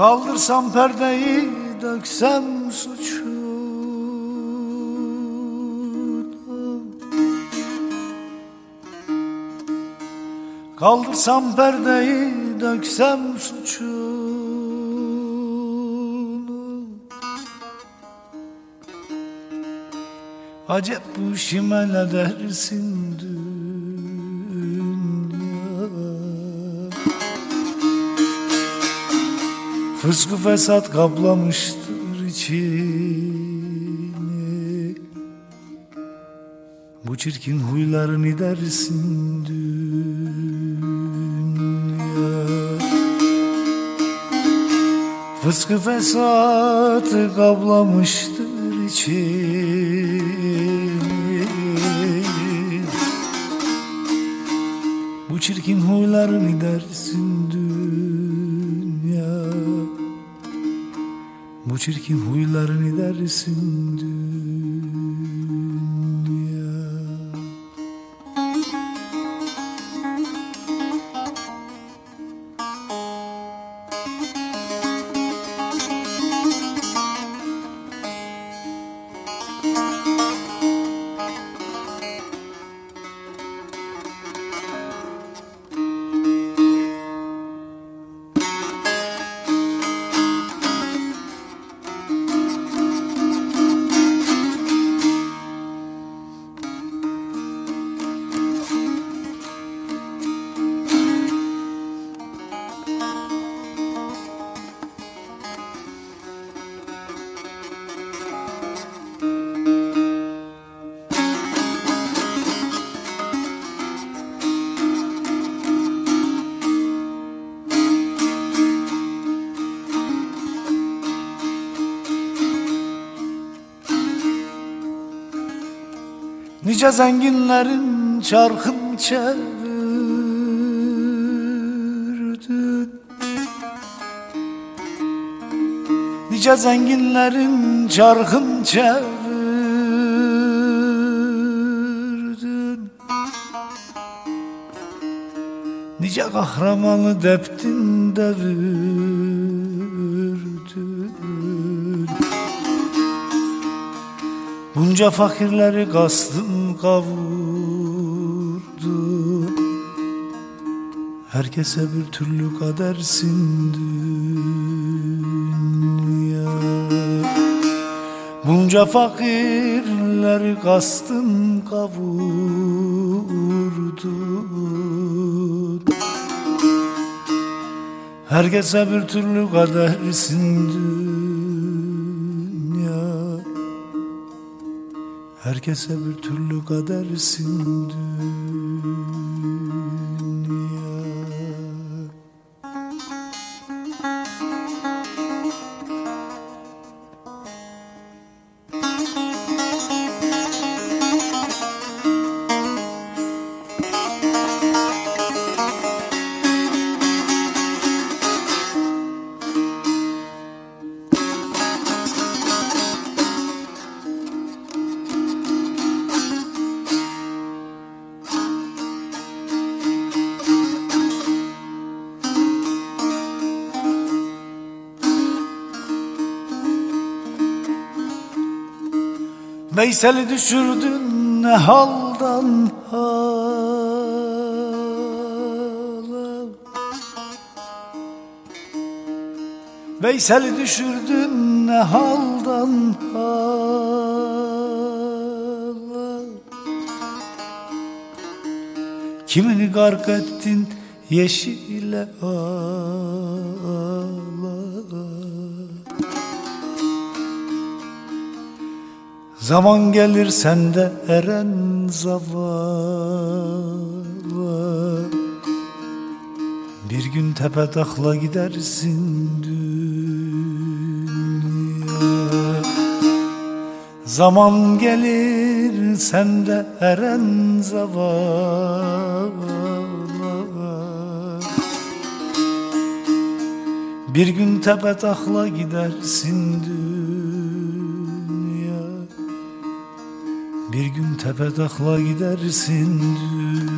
Kaldırsam perdeyi döksem suçu. Kaldırsam perdeyi döksem suçunu Acep bu işime ne dersin dünya Fıskı fesat kaplamıştır içini. Bu çirkin huylarını dersin dünya? Fıskı fesatı kaplamıştır içini Bu çirkin huylarını dersin dünya Nice zenginlerin çarkın çevirdin. Nice zenginlerin çarkın çevirdin. Nice kahramanı deptin devirdin Bunca fakirleri kastın kavurdun Herkese bir türlü kadersin dünya. Bunca fakirleri kastın kavurdun Herkese bir türlü kadersin dünya Herkese bir türlü kadersin Veysel'i düşürdün ne haldan hala Veysel'i düşürdün ne haldan hala Kimini gark ettin yeşile ala Zaman gelir sende eren zavallı Bir gün tepe takla gidersin dünya. Zaman gelir sende eren zavallı Bir gün tepe takla gidersin dünya Bir gün tepe takla gidersin dünya